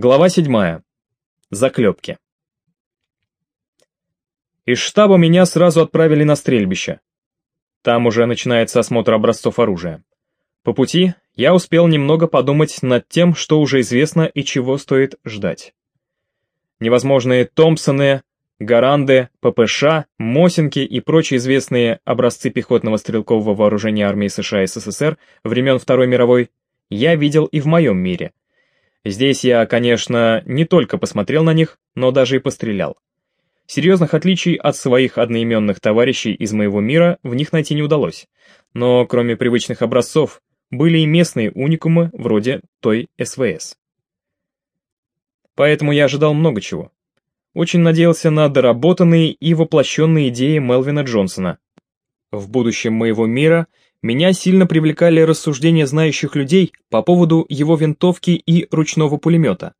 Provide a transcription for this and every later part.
Глава 7. Заклепки. Из штаба меня сразу отправили на стрельбище. Там уже начинается осмотр образцов оружия. По пути я успел немного подумать над тем, что уже известно и чего стоит ждать. Невозможные Томпсоны, Гаранды, ППШ, Мосинки и прочие известные образцы пехотного стрелкового вооружения армии США и СССР времен Второй мировой я видел и в моем мире – Здесь я, конечно, не только посмотрел на них, но даже и пострелял. Серьезных отличий от своих одноименных товарищей из моего мира в них найти не удалось. Но кроме привычных образцов, были и местные уникумы вроде той СВС. Поэтому я ожидал много чего. Очень надеялся на доработанные и воплощенные идеи Мелвина Джонсона. В будущем моего мира меня сильно привлекали рассуждения знающих людей по поводу его винтовки и ручного пулемета.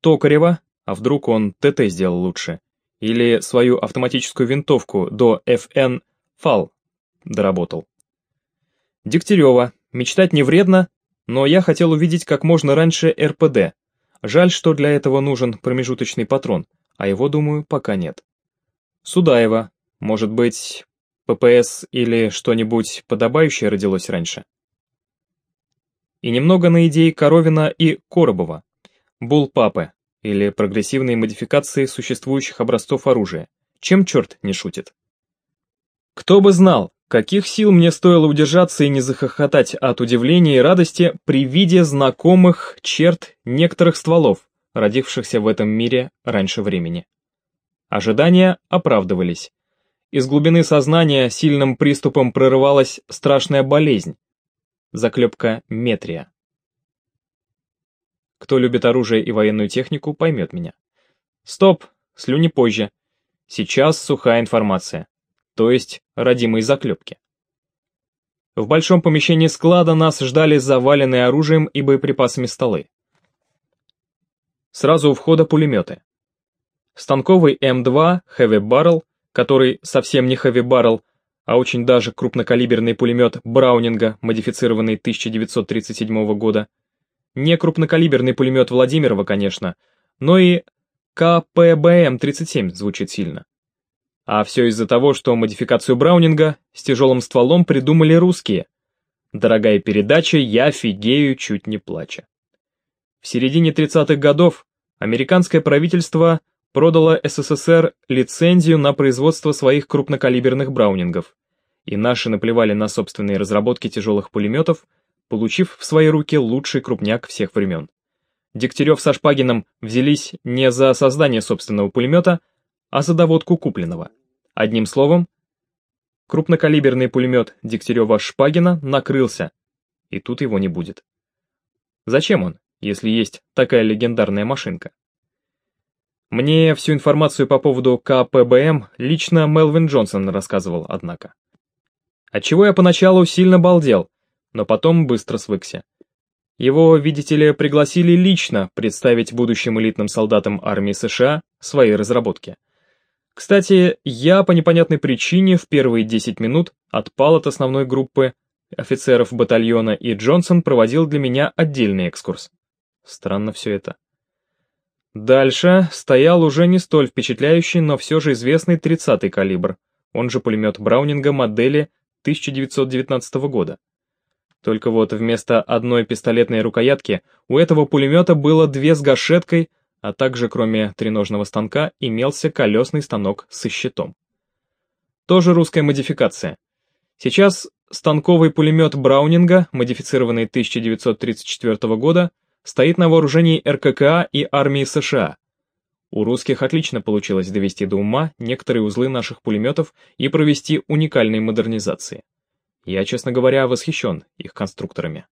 Токарева, а вдруг он ТТ сделал лучше, или свою автоматическую винтовку до FN FAL доработал. Дегтярева, мечтать не вредно, но я хотел увидеть как можно раньше РПД. Жаль, что для этого нужен промежуточный патрон, а его, думаю, пока нет. Судаева, может быть, ППС или что-нибудь подобающее родилось раньше. И немного на идеи Коровина и Коробова. Булл-папы, или прогрессивные модификации существующих образцов оружия. Чем черт не шутит? Кто бы знал, каких сил мне стоило удержаться и не захохотать от удивления и радости при виде знакомых черт некоторых стволов, родившихся в этом мире раньше времени. Ожидания оправдывались. Из глубины сознания сильным приступом прорывалась страшная болезнь. Заклепка метрия. Кто любит оружие и военную технику, поймет меня. Стоп, слюни позже. Сейчас сухая информация. То есть родимые заклепки. В большом помещении склада нас ждали заваленные оружием и боеприпасами столы. Сразу у входа пулеметы. Станковый М2 Heavy Barrel который совсем не Heavy Barrel, а очень даже крупнокалиберный пулемет Браунинга, модифицированный 1937 года. Не крупнокалиберный пулемет Владимирова, конечно, но и КПБМ-37 звучит сильно. А все из-за того, что модификацию Браунинга с тяжелым стволом придумали русские. Дорогая передача, я фигею, чуть не плача. В середине 30-х годов американское правительство продала СССР лицензию на производство своих крупнокалиберных браунингов, и наши наплевали на собственные разработки тяжелых пулеметов, получив в свои руки лучший крупняк всех времен. Дегтярев со Шпагиным взялись не за создание собственного пулемета, а за доводку купленного. Одним словом, крупнокалиберный пулемет Дегтярева-Шпагина накрылся, и тут его не будет. Зачем он, если есть такая легендарная машинка? Мне всю информацию по поводу КПБМ лично Мелвин Джонсон рассказывал, однако. Отчего я поначалу сильно балдел, но потом быстро свыкся. Его, видите ли, пригласили лично представить будущим элитным солдатам армии США свои разработки. Кстати, я по непонятной причине в первые 10 минут отпал от основной группы офицеров батальона, и Джонсон проводил для меня отдельный экскурс. Странно все это. Дальше стоял уже не столь впечатляющий, но все же известный 30-й калибр, он же пулемет Браунинга модели 1919 года. Только вот вместо одной пистолетной рукоятки у этого пулемета было две с гашеткой, а также кроме треножного станка имелся колесный станок со щитом. Тоже русская модификация. Сейчас станковый пулемет Браунинга, модифицированный 1934 года, стоит на вооружении РККА и армии США. У русских отлично получилось довести до ума некоторые узлы наших пулеметов и провести уникальные модернизации. Я, честно говоря, восхищен их конструкторами.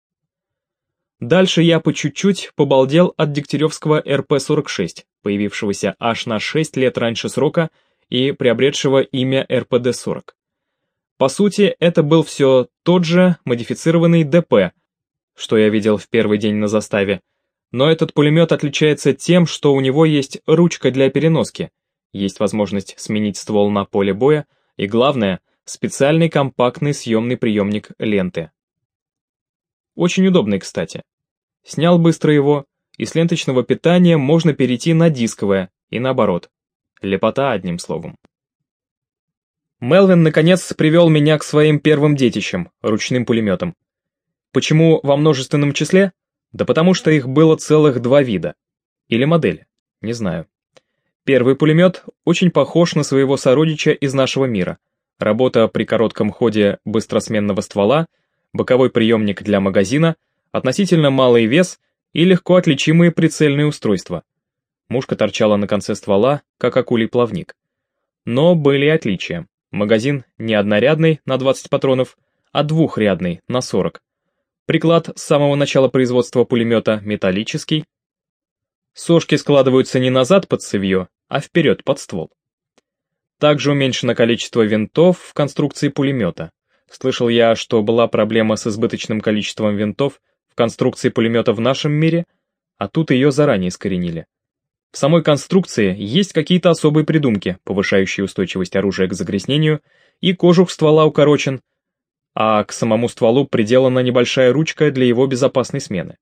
Дальше я по чуть-чуть побалдел от Дегтяревского РП-46, появившегося аж на 6 лет раньше срока и приобретшего имя РПД-40. По сути, это был все тот же модифицированный ДП, что я видел в первый день на заставе. Но этот пулемет отличается тем, что у него есть ручка для переноски, есть возможность сменить ствол на поле боя, и главное, специальный компактный съемный приемник ленты. Очень удобный, кстати. Снял быстро его, и с ленточного питания можно перейти на дисковое, и наоборот. Лепота одним словом. Мелвин наконец привел меня к своим первым детищам, ручным пулеметам. Почему во множественном числе? Да потому что их было целых два вида. Или модели, не знаю. Первый пулемет очень похож на своего сородича из нашего мира. Работа при коротком ходе быстросменного ствола, боковой приемник для магазина, относительно малый вес и легко отличимые прицельные устройства. Мушка торчала на конце ствола, как акулий плавник. Но были отличия. Магазин не однорядный на 20 патронов, а двухрядный на 40. Приклад с самого начала производства пулемета металлический. Сошки складываются не назад под цевье, а вперед под ствол. Также уменьшено количество винтов в конструкции пулемета. Слышал я, что была проблема с избыточным количеством винтов в конструкции пулемета в нашем мире, а тут ее заранее искоренили. В самой конструкции есть какие-то особые придумки, повышающие устойчивость оружия к загрязнению, и кожух ствола укорочен, а к самому стволу приделана небольшая ручка для его безопасной смены.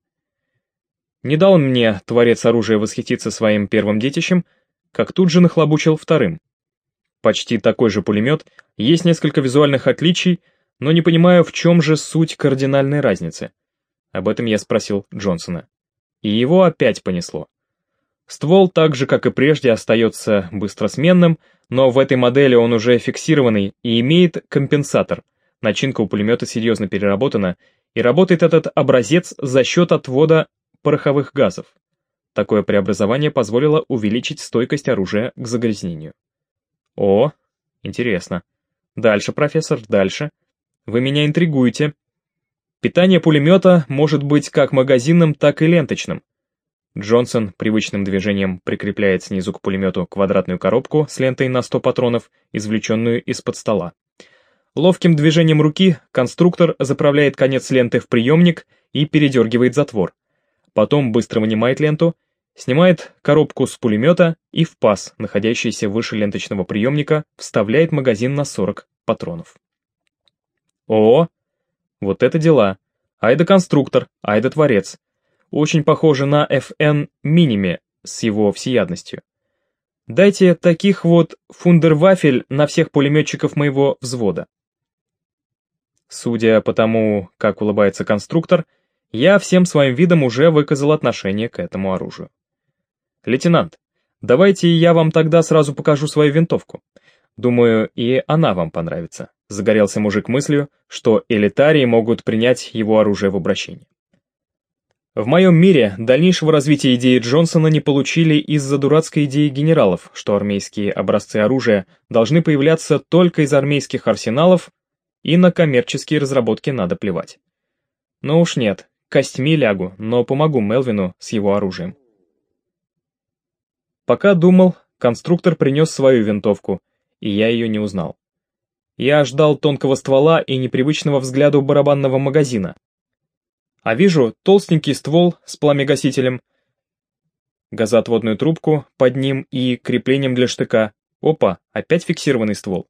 Не дал мне творец оружия восхититься своим первым детищем, как тут же нахлобучил вторым. Почти такой же пулемет, есть несколько визуальных отличий, но не понимаю, в чем же суть кардинальной разницы. Об этом я спросил Джонсона. И его опять понесло. Ствол, так же как и прежде, остается быстросменным, но в этой модели он уже фиксированный и имеет компенсатор. Начинка у пулемета серьезно переработана, и работает этот образец за счет отвода пороховых газов. Такое преобразование позволило увеличить стойкость оружия к загрязнению. О, интересно. Дальше, профессор, дальше. Вы меня интригуете. Питание пулемета может быть как магазинным, так и ленточным. Джонсон привычным движением прикрепляет снизу к пулемету квадратную коробку с лентой на 100 патронов, извлеченную из-под стола. Ловким движением руки конструктор заправляет конец ленты в приемник и передергивает затвор. Потом быстро вынимает ленту, снимает коробку с пулемета и в паз, находящийся выше ленточного приемника, вставляет магазин на 40 патронов. О, вот это дела. Айда конструктор, айда творец очень похоже на FN Minime с его всеядностью. Дайте таких вот фундервафель на всех пулеметчиков моего взвода. Судя по тому, как улыбается конструктор, я всем своим видом уже выказал отношение к этому оружию. Лейтенант, давайте я вам тогда сразу покажу свою винтовку. Думаю, и она вам понравится. Загорелся мужик мыслью, что элитарии могут принять его оружие в обращение. В моем мире дальнейшего развития идеи Джонсона не получили из-за дурацкой идеи генералов, что армейские образцы оружия должны появляться только из армейских арсеналов, и на коммерческие разработки надо плевать. Но уж нет, костьми лягу, но помогу Мелвину с его оружием. Пока думал, конструктор принес свою винтовку, и я ее не узнал. Я ждал тонкого ствола и непривычного взгляда барабанного магазина, а вижу толстенький ствол с пламегасителем, газоотводную трубку под ним и креплением для штыка. Опа, опять фиксированный ствол.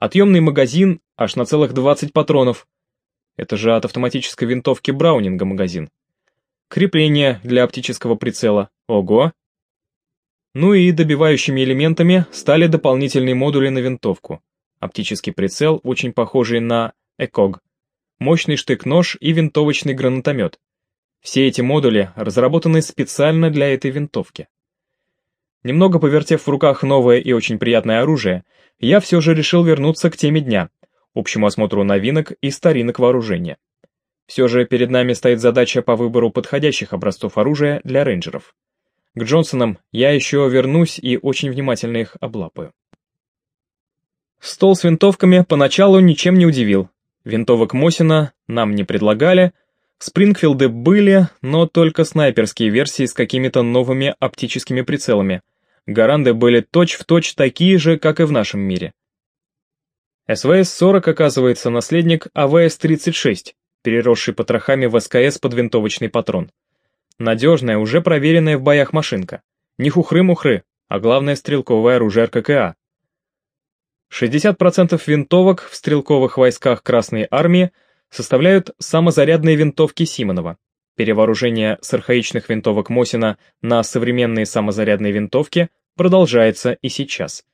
Отъемный магазин аж на целых 20 патронов. Это же от автоматической винтовки Браунинга магазин. Крепление для оптического прицела. Ого! Ну и добивающими элементами стали дополнительные модули на винтовку. Оптический прицел, очень похожий на ЭКОГ мощный штык-нож и винтовочный гранатомет. Все эти модули разработаны специально для этой винтовки. Немного повертев в руках новое и очень приятное оружие, я все же решил вернуться к теме дня, общему осмотру новинок и старинок вооружения. Все же перед нами стоит задача по выбору подходящих образцов оружия для рейнджеров. К Джонсонам я еще вернусь и очень внимательно их облапаю. Стол с винтовками поначалу ничем не удивил, Винтовок Мосина нам не предлагали, Спрингфилды были, но только снайперские версии с какими-то новыми оптическими прицелами. Гаранды были точь-в-точь точь такие же, как и в нашем мире. СВС-40 оказывается наследник АВС-36, переросший потрохами в СКС под винтовочный патрон. Надежная, уже проверенная в боях машинка. Не хухры-мухры, а главное стрелковое оружие РККА. 60% винтовок в стрелковых войсках Красной Армии составляют самозарядные винтовки Симонова. Перевооружение с архаичных винтовок Мосина на современные самозарядные винтовки продолжается и сейчас.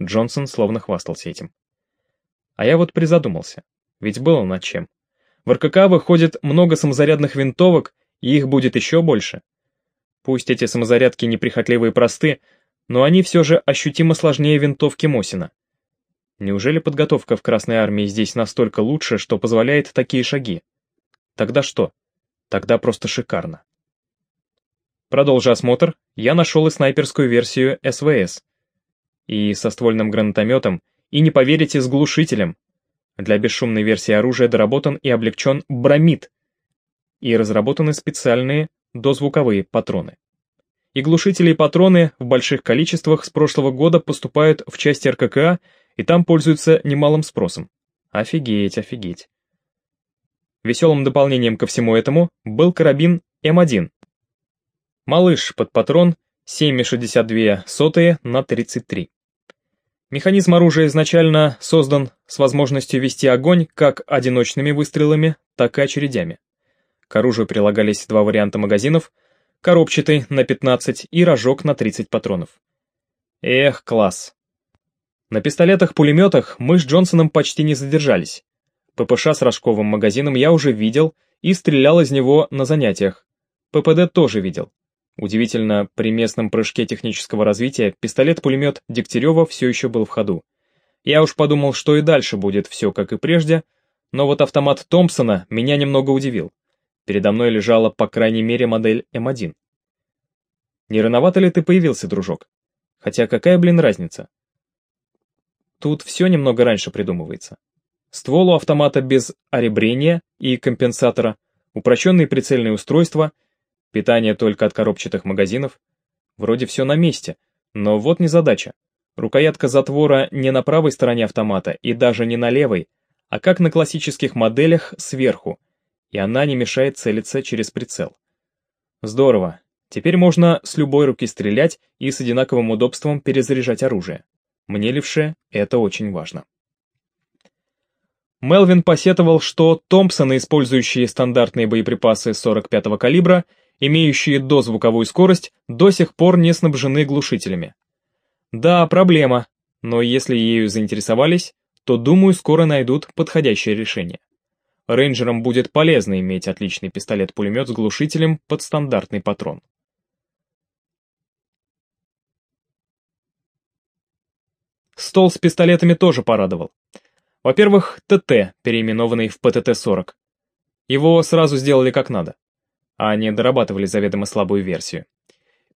Джонсон словно хвастался этим. А я вот призадумался, ведь было над чем. В РКК выходит много самозарядных винтовок, и их будет еще больше. Пусть эти самозарядки неприхотливы и просты, но они все же ощутимо сложнее винтовки Мосина. Неужели подготовка в Красной Армии здесь настолько лучше, что позволяет такие шаги? Тогда что? Тогда просто шикарно. Продолжа осмотр, я нашел и снайперскую версию СВС. И со ствольным гранатометом, и не поверите, с глушителем. Для бесшумной версии оружия доработан и облегчен бромид. И разработаны специальные дозвуковые патроны. И глушители и патроны в больших количествах с прошлого года поступают в части РККА и там пользуются немалым спросом. Офигеть, офигеть. Веселым дополнением ко всему этому был карабин М1. Малыш под патрон 7,62 на 33. Механизм оружия изначально создан с возможностью вести огонь как одиночными выстрелами, так и очередями. К оружию прилагались два варианта магазинов, коробчатый на 15 и рожок на 30 патронов. Эх, класс. На пистолетах-пулеметах мы с Джонсоном почти не задержались. ППШ с рожковым магазином я уже видел и стрелял из него на занятиях. ППД тоже видел. Удивительно, при местном прыжке технического развития пистолет-пулемет Дегтярева все еще был в ходу. Я уж подумал, что и дальше будет все как и прежде, но вот автомат Томпсона меня немного удивил. Передо мной лежала, по крайней мере, модель М1. Не рановато ли ты появился, дружок? Хотя какая, блин, разница? Тут все немного раньше придумывается. Ствол автомата без оребрения и компенсатора, упрощенные прицельные устройства, питание только от коробчатых магазинов. Вроде все на месте, но вот не задача. Рукоятка затвора не на правой стороне автомата и даже не на левой, а как на классических моделях сверху, и она не мешает целиться через прицел. Здорово, теперь можно с любой руки стрелять и с одинаковым удобством перезаряжать оружие. Мне левше это очень важно. Мелвин посетовал, что Томпсоны, использующие стандартные боеприпасы 45-го калибра, имеющие дозвуковую скорость, до сих пор не снабжены глушителями. Да, проблема, но если ею заинтересовались, то, думаю, скоро найдут подходящее решение. Рейнджерам будет полезно иметь отличный пистолет-пулемет с глушителем под стандартный патрон. Стол с пистолетами тоже порадовал. Во-первых, ТТ, переименованный в ПТТ-40. Его сразу сделали как надо, а не дорабатывали заведомо слабую версию.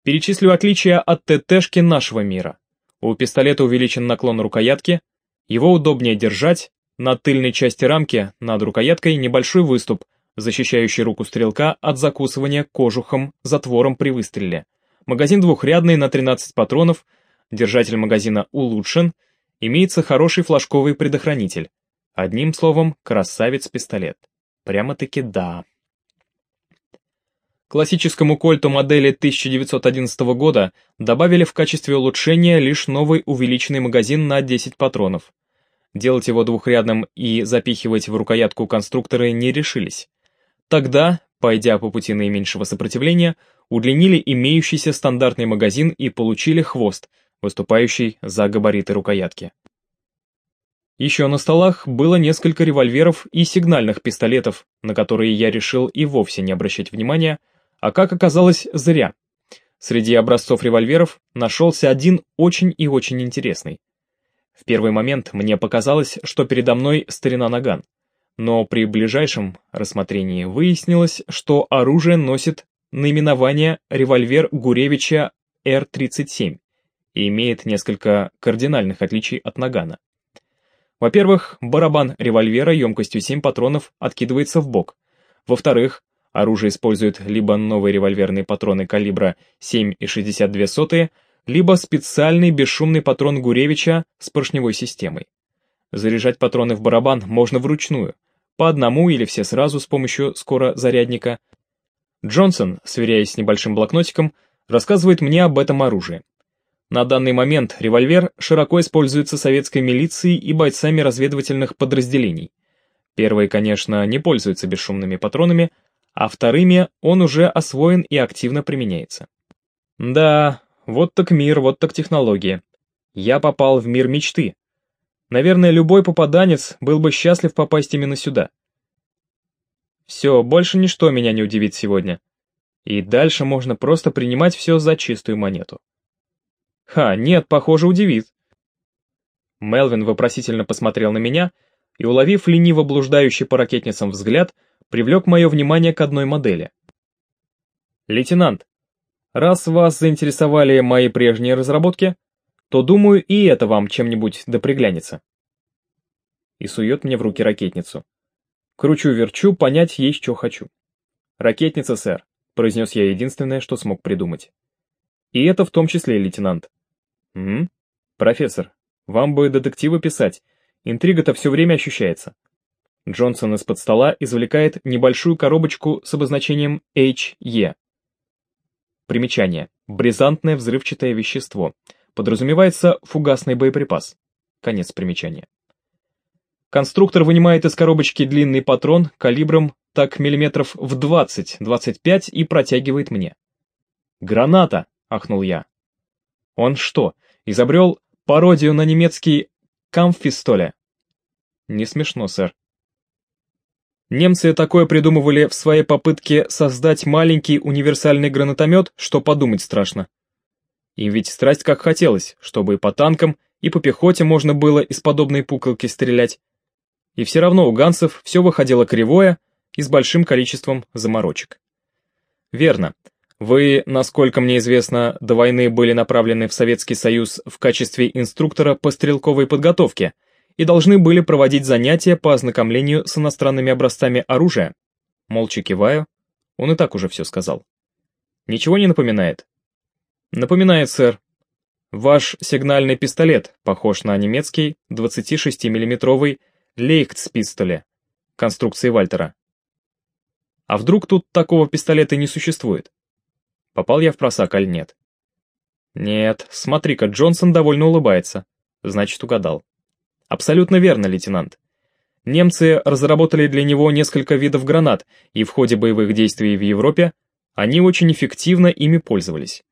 Перечислю отличия от ТТшки нашего мира. У пистолета увеличен наклон рукоятки, его удобнее держать, на тыльной части рамки над рукояткой небольшой выступ, защищающий руку стрелка от закусывания кожухом затвором при выстреле. Магазин двухрядный на 13 патронов, держатель магазина улучшен, имеется хороший флажковый предохранитель. Одним словом, красавец-пистолет. Прямо-таки да. Классическому кольту модели 1911 года добавили в качестве улучшения лишь новый увеличенный магазин на 10 патронов. Делать его двухрядным и запихивать в рукоятку конструкторы не решились. Тогда, пойдя по пути наименьшего сопротивления, удлинили имеющийся стандартный магазин и получили хвост – выступающий за габариты рукоятки. Еще на столах было несколько револьверов и сигнальных пистолетов, на которые я решил и вовсе не обращать внимания, а как оказалось, зря. Среди образцов револьверов нашелся один очень и очень интересный. В первый момент мне показалось, что передо мной старина наган, но при ближайшем рассмотрении выяснилось, что оружие носит наименование револьвер Гуревича Р-37 и имеет несколько кардинальных отличий от нагана. Во-первых, барабан револьвера емкостью 7 патронов откидывается в бок. Во-вторых, оружие использует либо новые револьверные патроны калибра 7,62, либо специальный бесшумный патрон Гуревича с поршневой системой. Заряжать патроны в барабан можно вручную, по одному или все сразу с помощью скорозарядника. Джонсон, сверяясь с небольшим блокнотиком, рассказывает мне об этом оружии. На данный момент револьвер широко используется советской милицией и бойцами разведывательных подразделений. Первые, конечно, не пользуются бесшумными патронами, а вторыми он уже освоен и активно применяется. Да, вот так мир, вот так технологии. Я попал в мир мечты. Наверное, любой попаданец был бы счастлив попасть именно сюда. Все, больше ничто меня не удивит сегодня. И дальше можно просто принимать все за чистую монету. Ха, нет, похоже, удивит. Мелвин вопросительно посмотрел на меня и, уловив лениво блуждающий по ракетницам взгляд, привлек мое внимание к одной модели. «Лейтенант, раз вас заинтересовали мои прежние разработки, то, думаю, и это вам чем-нибудь да приглянется». И сует мне в руки ракетницу. Кручу-верчу, понять есть, что хочу. «Ракетница, сэр», — произнес я единственное, что смог придумать. «И это в том числе, лейтенант». «М? Профессор, вам бы детективы писать, интрига-то все время ощущается». Джонсон из-под стола извлекает небольшую коробочку с обозначением HE. Примечание. Бризантное взрывчатое вещество. Подразумевается фугасный боеприпас. Конец примечания. Конструктор вынимает из коробочки длинный патрон калибром так миллиметров в 20-25 и протягивает мне. «Граната!» — ахнул я. «Он что, изобрел пародию на немецкий камфистоля?» «Не смешно, сэр», Немцы такое придумывали в своей попытке создать маленький универсальный гранатомет, что подумать страшно. Им ведь страсть как хотелось, чтобы и по танкам, и по пехоте можно было из подобной пуколки стрелять. И все равно у ганцев все выходило кривое и с большим количеством заморочек. Верно. Вы, насколько мне известно, до войны были направлены в Советский Союз в качестве инструктора по стрелковой подготовке – и должны были проводить занятия по ознакомлению с иностранными образцами оружия. Молча киваю, он и так уже все сказал. Ничего не напоминает? Напоминает, сэр. Ваш сигнальный пистолет похож на немецкий 26 миллиметровый Лейхтспистоле конструкции Вальтера. А вдруг тут такого пистолета не существует? Попал я в просак, аль нет? Нет, смотри-ка, Джонсон довольно улыбается. Значит, угадал. Абсолютно верно, лейтенант. Немцы разработали для него несколько видов гранат, и в ходе боевых действий в Европе они очень эффективно ими пользовались.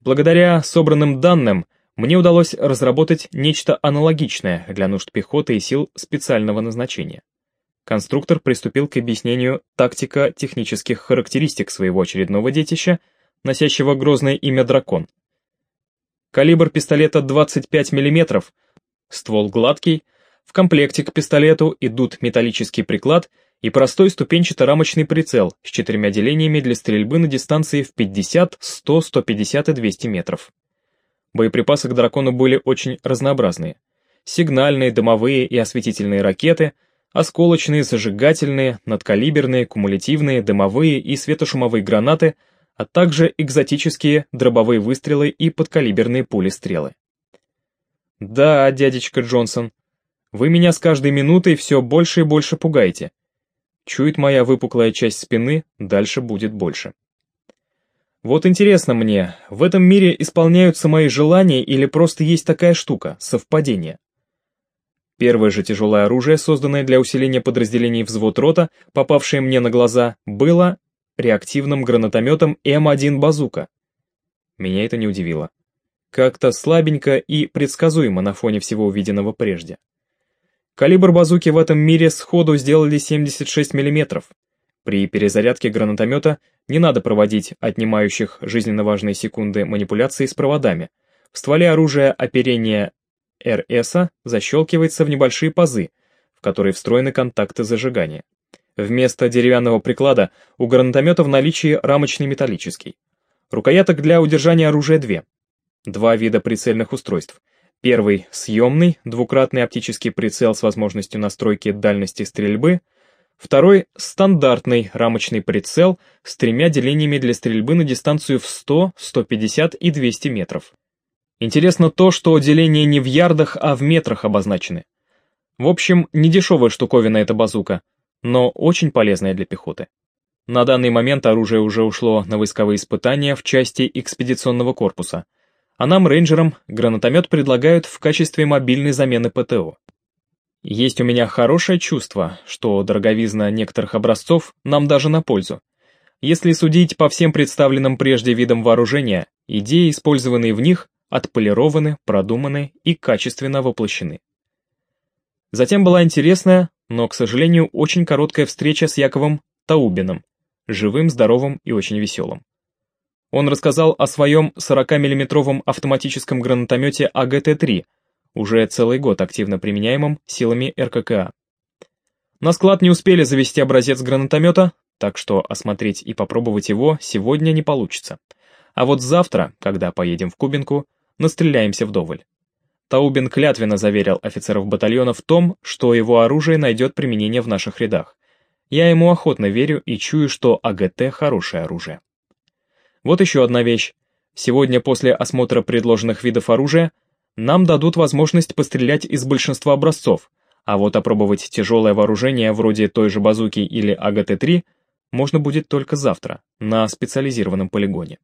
Благодаря собранным данным мне удалось разработать нечто аналогичное для нужд пехоты и сил специального назначения. Конструктор приступил к объяснению тактико-технических характеристик своего очередного детища, носящего грозное имя «Дракон». Калибр пистолета 25 мм ствол гладкий, в комплекте к пистолету идут металлический приклад и простой ступенчато-рамочный прицел с четырьмя делениями для стрельбы на дистанции в 50, 100, 150 и 200 метров. Боеприпасы к дракону были очень разнообразные. Сигнальные, дымовые и осветительные ракеты, осколочные, зажигательные, надкалиберные, кумулятивные, дымовые и светошумовые гранаты, а также экзотические дробовые выстрелы и подкалиберные пули-стрелы. «Да, дядечка Джонсон, вы меня с каждой минутой все больше и больше пугаете. Чует моя выпуклая часть спины, дальше будет больше». Вот интересно мне, в этом мире исполняются мои желания или просто есть такая штука, совпадение? Первое же тяжелое оружие, созданное для усиления подразделений взвод рота, попавшее мне на глаза, было реактивным гранатометом М1 «Базука». Меня это не удивило. Как-то слабенько и предсказуемо на фоне всего увиденного прежде. Калибр базуки в этом мире сходу сделали 76 мм. При перезарядке гранатомета не надо проводить отнимающих жизненно важные секунды манипуляции с проводами. В стволе оружия оперение РС защелкивается в небольшие пазы, в которые встроены контакты зажигания. Вместо деревянного приклада у гранатомета в наличии рамочный металлический. Рукояток для удержания оружия две. Два вида прицельных устройств. Первый — съемный, двукратный оптический прицел с возможностью настройки дальности стрельбы. Второй — стандартный рамочный прицел с тремя делениями для стрельбы на дистанцию в 100, 150 и 200 метров. Интересно то, что деления не в ярдах, а в метрах обозначены. В общем, не дешевая штуковина эта базука, но очень полезная для пехоты. На данный момент оружие уже ушло на войсковые испытания в части экспедиционного корпуса — а нам, рейнджерам, гранатомет предлагают в качестве мобильной замены ПТО. Есть у меня хорошее чувство, что дороговизна некоторых образцов нам даже на пользу. Если судить по всем представленным прежде видам вооружения, идеи, использованные в них, отполированы, продуманы и качественно воплощены. Затем была интересная, но, к сожалению, очень короткая встреча с Яковом Таубиным, живым, здоровым и очень веселым. Он рассказал о своем 40-миллиметровом автоматическом гранатомете АГТ-3, уже целый год активно применяемом силами РККА. На склад не успели завести образец гранатомета, так что осмотреть и попробовать его сегодня не получится. А вот завтра, когда поедем в Кубинку, настреляемся вдоволь. Таубин клятвенно заверил офицеров батальона в том, что его оружие найдет применение в наших рядах. Я ему охотно верю и чую, что АГТ — хорошее оружие. Вот еще одна вещь. Сегодня после осмотра предложенных видов оружия нам дадут возможность пострелять из большинства образцов, а вот опробовать тяжелое вооружение вроде той же базуки или АГТ-3 можно будет только завтра, на специализированном полигоне.